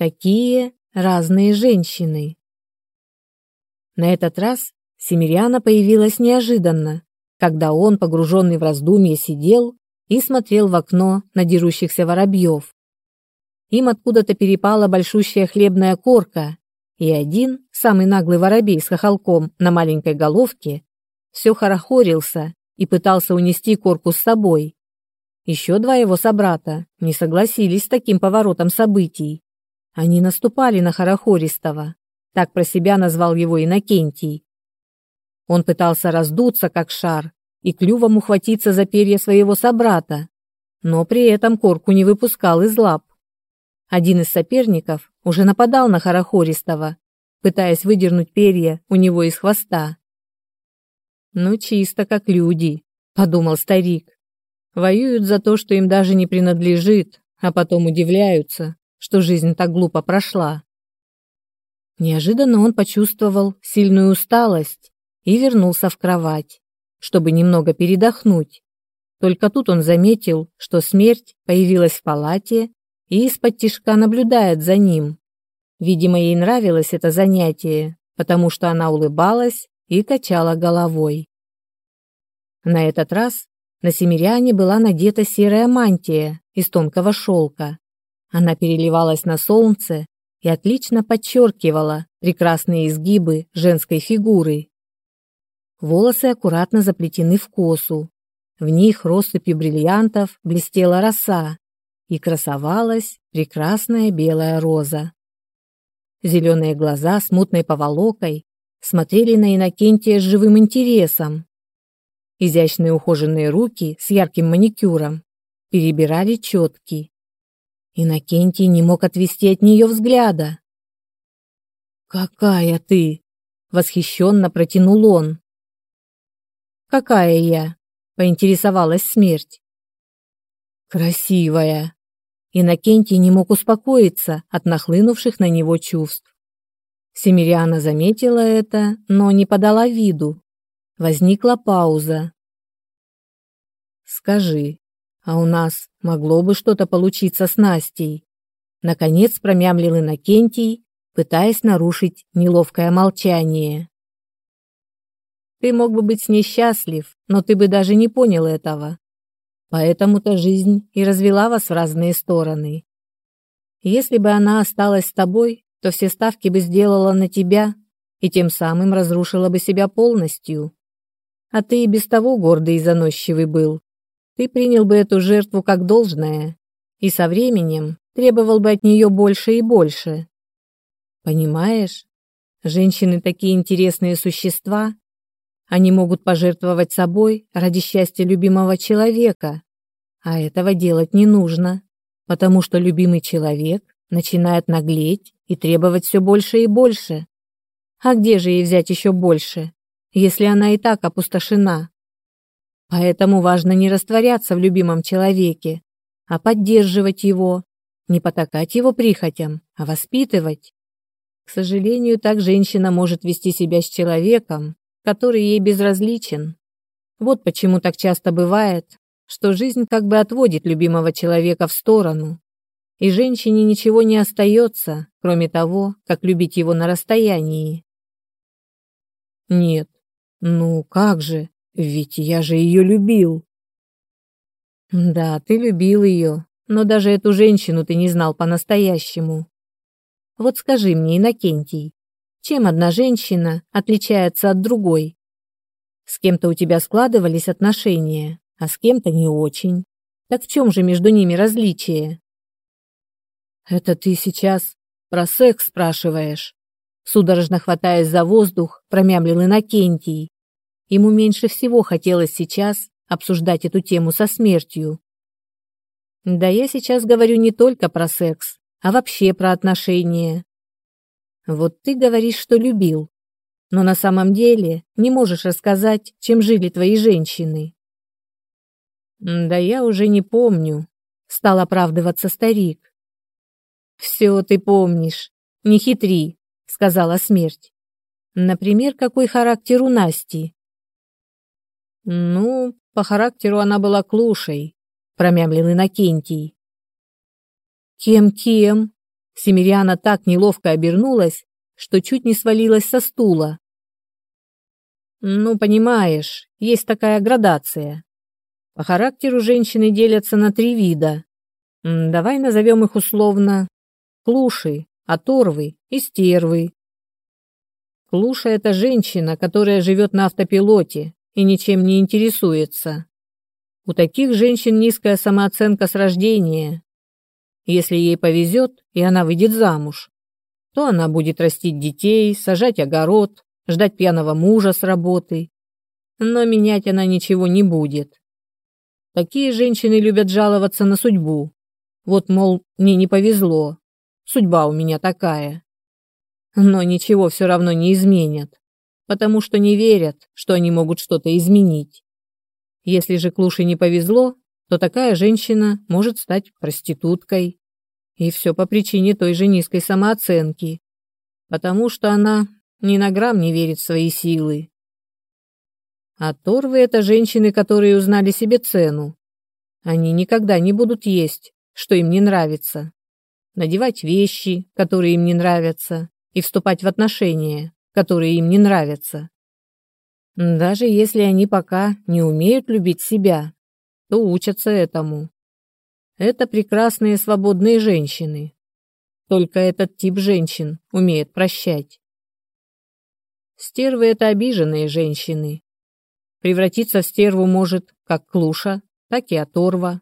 Такие разные женщины. На этот раз Семиряна появилась неожиданно, когда он, погруженный в раздумье, сидел и смотрел в окно на дерущихся воробьев. Им откуда-то перепала большущая хлебная корка, и один, самый наглый воробей с хохолком на маленькой головке, все хорохорился и пытался унести корку с собой. Еще два его собрата не согласились с таким поворотом событий. Они наступали на Хорохористого, так про себя назвал его Иннокентий. Он пытался раздуться, как шар, и клювом ухватиться за перья своего собрата, но при этом корку не выпускал из лап. Один из соперников уже нападал на Хорохористого, пытаясь выдернуть перья у него из хвоста. «Ну, чисто как люди», — подумал старик. «Воюют за то, что им даже не принадлежит, а потом удивляются, что жизнь так глупо прошла». Неожиданно он почувствовал сильную усталость и вернулся в кровать, чтобы немного передохнуть. Только тут он заметил, что смерть появилась в палате и из-под тишка наблюдает за ним. Видимо, ей нравилось это занятие, потому что она улыбалась и качала головой. На этот раз на семиряне была надета серая мантия из тонкого шелка. Она переливалась на солнце и отлично подчеркивала прекрасные изгибы женской фигуры. Волосы аккуратно заплетены в косу. В них россыпью бриллиантов блестела роса, и красовалась прекрасная белая роза. Зеленые глаза с мутной поволокой смотрели на Иннокентия с живым интересом. Изящные ухоженные руки с ярким маникюром перебирали четки. Иннокентий не мог отвести от нее взгляда. «Какая ты!» — восхищенно протянул он. «Какая я?» — поинтересовалась смерть. «Красивая!» Иннокентий не мог успокоиться от нахлынувших на него чувств. Семириана заметила это, но не подала виду. Возникла пауза. «Скажи, а у нас могло бы что-то получиться с Настей?» Наконец промямлил Иннокентий, пытаясь нарушить неловкое молчание. «Ты мог бы быть с ней счастлив, но ты бы даже не понял этого. Поэтому-то жизнь и развела вас в разные стороны. Если бы она осталась с тобой, то все ставки бы сделала на тебя и тем самым разрушила бы себя полностью. А ты и без того гордый и заносчивый был. Ты принял бы эту жертву как должное и со временем требовал бы от нее больше и больше. Понимаешь? Женщины такие интересные существа, они могут пожертвовать собой ради счастья любимого человека, а этого делать не нужно, потому что любимый человек начинает наглеть и требовать все больше и больше. А где же ей взять еще больше, если она и так опустошена? Поэтому важно не растворяться в любимом человеке, а поддерживать его, не потакать его прихотям, а воспитывать. К сожалению, так женщина может вести себя с человеком, который ей безразличен. Вот почему так часто бывает, что жизнь как бы отводит любимого человека в сторону, и женщине ничего не остается, кроме того, как любить его на расстоянии. Нет, ну как же, ведь я же ее любил. Да, ты любил ее, но даже эту женщину ты не знал по-настоящему. Вот скажи мне, Иннокентий, чем одна женщина отличается от другой? С кем-то у тебя складывались отношения, а с кем-то не очень. Так в чем же между ними различие? Это ты сейчас про секс спрашиваешь? Судорожно хватаясь за воздух, промямлил Иннокентий. Ему меньше всего хотелось сейчас обсуждать эту тему со смертью. Да я сейчас говорю не только про секс, а вообще про отношения. Вот ты говоришь, что любил, но на самом деле не можешь рассказать, чем жили твои женщины. Да я уже не помню, стал оправдываться старик. Все ты помнишь, не хитри, сказала смерть. Например, какой характер у Насти? Ну, по характеру она была клушей, промямлил Иннокентий. Кем-кем? Семириана так неловко обернулась, что чуть не свалилась со стула. Ну, понимаешь, есть такая градация. По характеру женщины делятся на три вида. Давай назовем их условно клуши, оторвы и стервы. Клуша – это женщина, которая живет на автопилоте и ничем не интересуется. У таких женщин низкая самооценка с рождения. Если ей повезет, и она выйдет замуж, то она будет растить детей, сажать огород, ждать пьяного мужа с работы. Но менять она ничего не будет. Такие женщины любят жаловаться на судьбу. Вот, мол, мне не повезло. Судьба у меня такая. Но ничего все равно не изменят, потому что не верят, что они могут что-то изменить. Если же Клуше не повезло, то такая женщина может стать проституткой. И все по причине той же низкой самооценки, потому что она ни на грамм не верит в свои силы. А торвы — это женщины, которые узнали себе цену. Они никогда не будут есть, что им не нравится, надевать вещи, которые им не нравятся, и вступать в отношения, которые им не нравятся. Даже если они пока не умеют любить себя, то учатся этому. Это прекрасные свободные женщины. Только этот тип женщин умеет прощать. Стервы – это обиженные женщины. Превратиться в стерву может как клуша, так и оторва.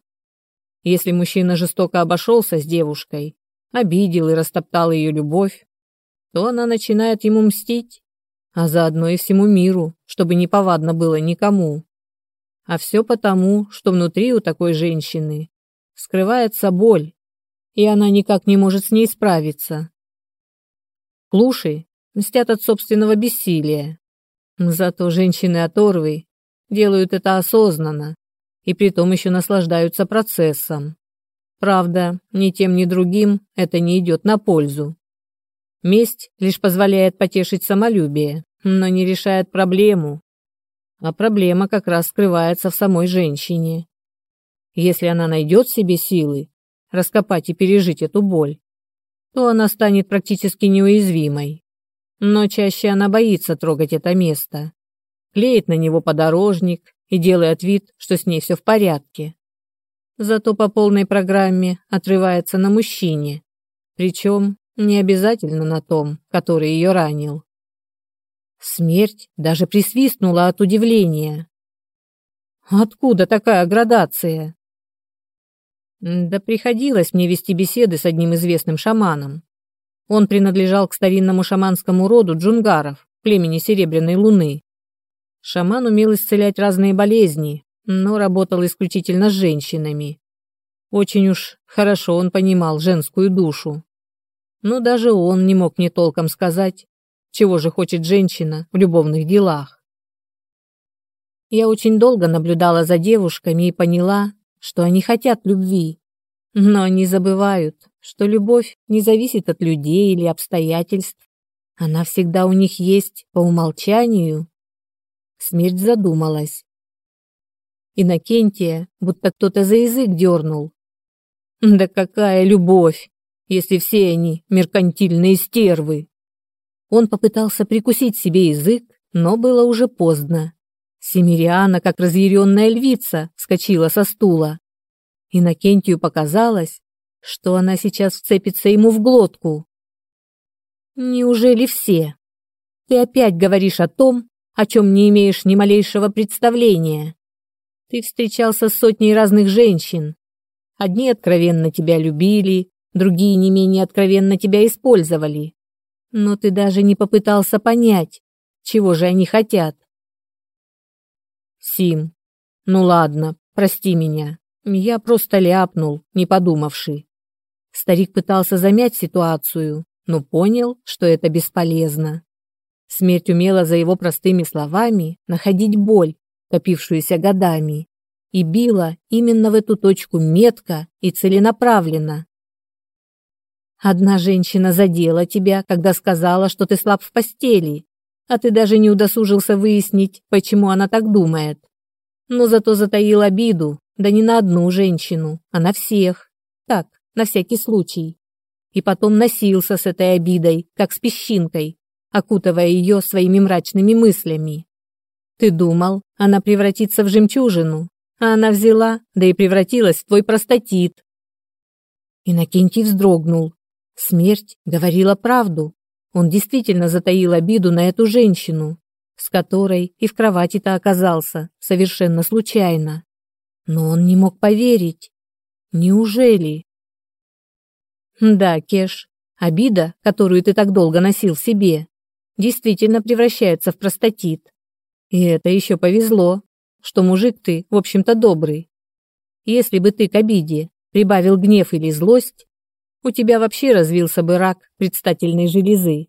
Если мужчина жестоко обошелся с девушкой, обидел и растоптал ее любовь, то она начинает ему мстить, а заодно и всему миру, чтобы не повадно было никому. А все потому, что внутри у такой женщины скрывается боль, и она никак не может с ней справиться. Клуши мстят от собственного бессилия. Зато женщины-оторвы делают это осознанно и притом еще наслаждаются процессом. Правда, ни тем, ни другим это не идет на пользу. Месть лишь позволяет потешить самолюбие, но не решает проблему. А проблема как раз скрывается в самой женщине. Если она найдет в себе силы раскопать и пережить эту боль, то она станет практически неуязвимой. Но чаще она боится трогать это место, клеит на него подорожник и делает вид, что с ней все в порядке. Зато по полной программе отрывается на мужчине, причем не обязательно на том, который ее ранил. Смерть даже присвистнула от удивления. Откуда такая градация? Да приходилось мне вести беседы с одним известным шаманом. Он принадлежал к старинному шаманскому роду джунгаров, племени Серебряной Луны. Шаман умел исцелять разные болезни, но работал исключительно с женщинами. Очень уж хорошо он понимал женскую душу. Но даже он не мог мне толком сказать, чего же хочет женщина в любовных делах. Я очень долго наблюдала за девушками и поняла, что они хотят любви, но они забывают, что любовь не зависит от людей или обстоятельств. Она всегда у них есть по умолчанию. Смерть задумалась. Иннокентия будто кто-то за язык дернул. Да какая любовь, если все они меркантильные стервы? Он попытался прикусить себе язык, но было уже поздно. Семириана, как разъяренная львица, вскочила со стула. Иннокентию показалось, что она сейчас вцепится ему в глотку. «Неужели все? Ты опять говоришь о том, о чем не имеешь ни малейшего представления. Ты встречался с сотней разных женщин. Одни откровенно тебя любили, другие не менее откровенно тебя использовали. Но ты даже не попытался понять, чего же они хотят. Сим, ну ладно, прости меня. Я просто ляпнул, не подумавши. Старик пытался замять ситуацию, но понял, что это бесполезно. Смерть умела за его простыми словами находить боль, копившуюся годами, и била именно в эту точку метко и целенаправленно. Одна женщина задела тебя, когда сказала, что ты слаб в постели, а ты даже не удосужился выяснить, почему она так думает. Но зато затаил обиду, да не на одну женщину, а на всех. Так, на всякий случай. и потом носился с этой обидой, как с песчинкой, окутывая ее своими мрачными мыслями. Ты думал, она превратится в жемчужину, а она взяла, да и превратилась в твой простатит. Иннокентий вздрогнул. Смерть говорила правду. Он действительно затаил обиду на эту женщину, с которой и в кровати-то оказался совершенно случайно. Но он не мог поверить. Неужели? Да, Кеш, обида, которую ты так долго носил в себе, действительно превращается в простатит. И это еще повезло, что мужик ты, в общем-то, добрый. Если бы ты к обиде прибавил гнев или злость, у тебя вообще развился бы рак предстательной железы.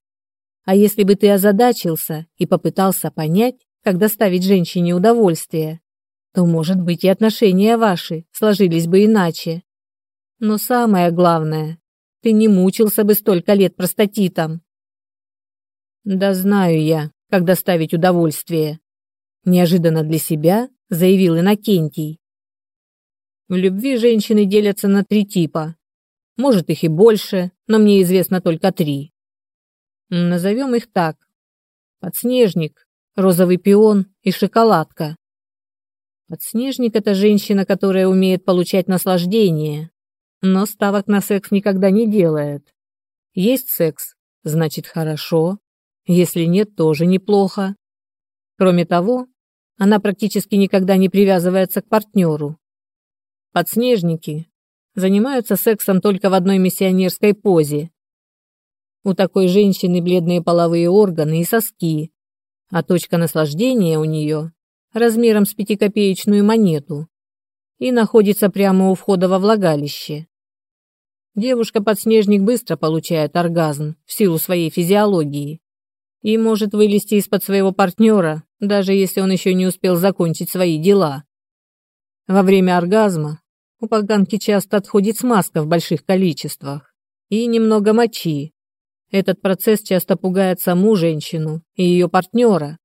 А если бы ты озадачился и попытался понять, как доставить женщине удовольствие, то, может быть, и отношения ваши сложились бы иначе. Но самое главное, ты не мучился бы столько лет простатитом. Да знаю я, как доставить удовольствие. Неожиданно для себя заявил Иннокентий. В любви женщины делятся на три типа. Может, их и больше, но мне известно только три. Назовем их так. Подснежник, розовый пион и шоколадка. Подснежник – это женщина, которая умеет получать наслаждение, но ставок на секс никогда не делает. Есть секс, значит хорошо, если нет, тоже неплохо. Кроме того, она практически никогда не привязывается к партнеру. Подснежники занимаются сексом только в одной миссионерской позе. У такой женщины бледные половые органы и соски, а точка наслаждения у нее размером с пятикопеечную монету и находится прямо у входа во влагалище. Девушка-подснежник быстро получает оргазм в силу своей физиологии и может вылезти из-под своего партнера, даже если он еще не успел закончить свои дела. Во время оргазма у поганки часто отходит смазка в больших количествах и немного мочи. Этот процесс часто пугает саму женщину и ее партнера.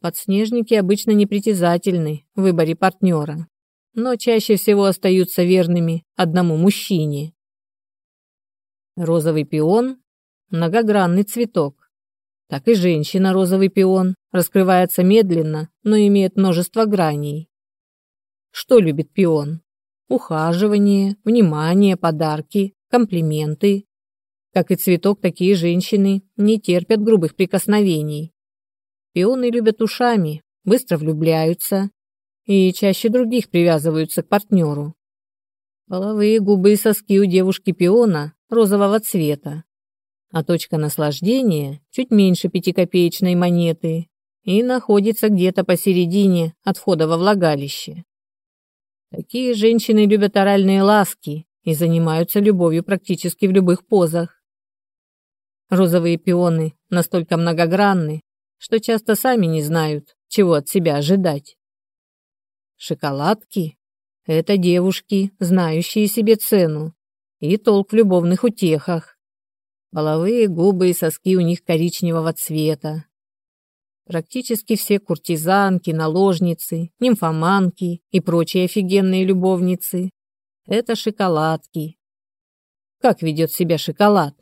Подснежники обычно непритязательны в выборе партнера, но чаще всего остаются верными одному мужчине. Розовый пион – многогранный цветок так и женщина-розовый пион раскрывается медленно, но имеет множество граней. Что любит пион? Ухаживание, внимание, подарки, комплименты. Как и цветок, такие женщины не терпят грубых прикосновений. Пионы любят ушами, быстро влюбляются и чаще других привязываются к партнеру. Половые губы и соски у девушки пиона розового цвета, а точка наслаждения чуть меньше пятикопеечной монеты и находится где-то посередине от входа во влагалище. Такие женщины любят оральные ласки и занимаются любовью практически в любых позах. Розовые пионы настолько многогранны, что часто сами не знают, чего от себя ожидать. Шоколадки – это девушки, знающие себе цену и толк в любовных утехах. Половые губы и соски у них коричневого цвета. Практически все куртизанки, наложницы, нимфоманки и прочие офигенные любовницы – это шоколадки. Как ведет себя шоколад?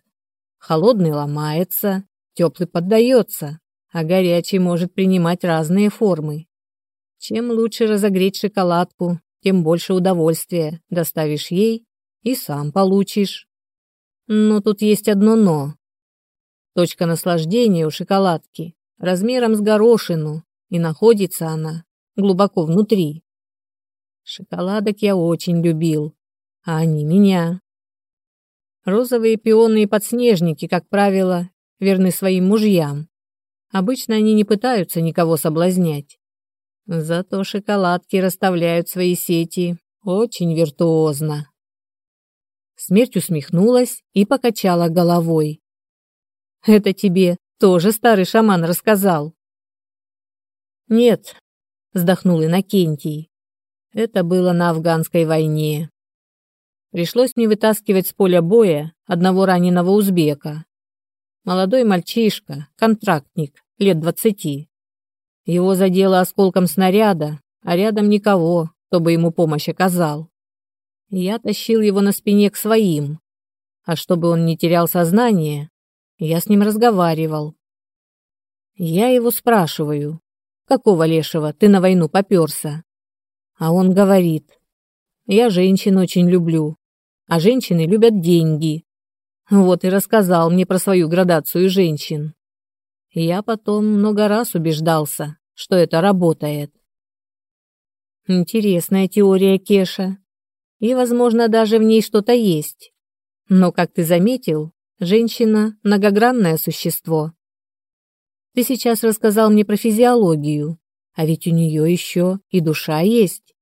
Холодный ломается, теплый поддается, а горячий может принимать разные формы. Чем лучше разогреть шоколадку, тем больше удовольствия доставишь ей и сам получишь. Но тут есть одно «но». Точка наслаждения у шоколадки размером с горошину, и находится она глубоко внутри. Шоколадок я очень любил, а они меня. Розовые пионы и подснежники, как правило, верны своим мужьям. Обычно они не пытаются никого соблазнять. Зато шоколадки расставляют свои сети очень виртуозно. Смерть усмехнулась и покачала головой. «Это тебе тоже старый шаман рассказал?» «Нет», — вздохнул Иннокентий. «Это было на афганской войне. Пришлось мне вытаскивать с поля боя одного раненого узбека. Молодой мальчишка, контрактник, лет двадцати. Его задело осколком снаряда, а рядом никого, кто бы ему помощь оказал. Я тащил его на спине к своим. А чтобы он не терял сознание, я с ним разговаривал. Я его спрашиваю, какого лешего ты на войну попёрся? А он говорит, я женщин очень люблю, а женщины любят деньги. Вот и рассказал мне про свою градацию женщин. Я потом много раз убеждался, что это работает. Интересная теория, Кеша. И, возможно, даже в ней что-то есть. Но, как ты заметил, женщина – многогранное существо. Ты сейчас рассказал мне про физиологию, а ведь у нее еще и душа есть.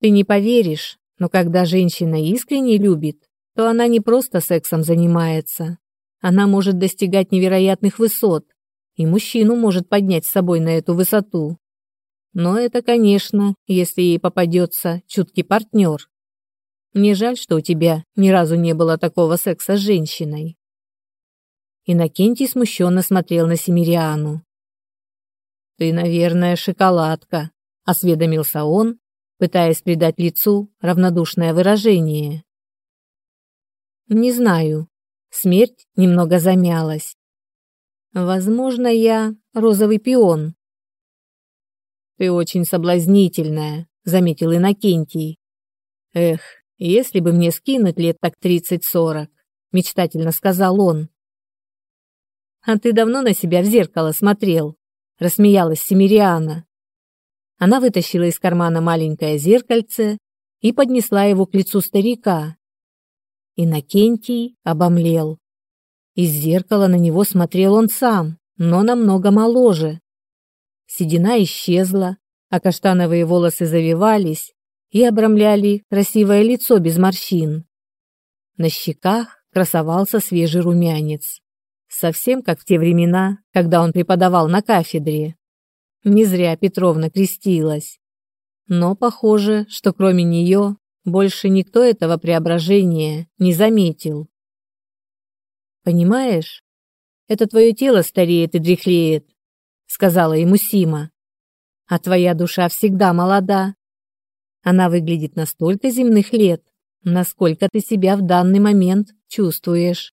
Ты не поверишь, но когда женщина искренне любит, то она не просто сексом занимается. Она может достигать невероятных высот, и мужчину может поднять с собой на эту высоту. Но это, конечно, если ей попадется чуткий партнер. Мне жаль, что у тебя ни разу не было такого секса с женщиной. Иннокентий смущенно смотрел на Семириану. «Ты, наверное, шоколадка», — осведомился он, пытаясь придать лицу равнодушное выражение. «Не знаю. Смерть немного замялась. Возможно, я розовый пион». «Ты очень соблазнительная», — заметил Иннокентий. «Эх, если бы мне скинуть лет так тридцать-сорок», — мечтательно сказал он. «А ты давно на себя в зеркало смотрел?» — рассмеялась Семириана. Она вытащила из кармана маленькое зеркальце и поднесла его к лицу старика. Иннокентий обомлел. Из зеркала на него смотрел он сам, но намного моложе. Седина исчезла, а каштановые волосы завивались и обрамляли красивое лицо без морщин. На щеках красовался свежий румянец. Совсем как в те времена, когда он преподавал на кафедре. Не зря Петровна крестилась. Но похоже, что кроме нее больше никто этого преображения не заметил. «Понимаешь, это твое тело стареет и дряхлеет», — сказала ему Сима. «А твоя душа всегда молода. Она выглядит настолько земных лет, насколько ты себя в данный момент чувствуешь».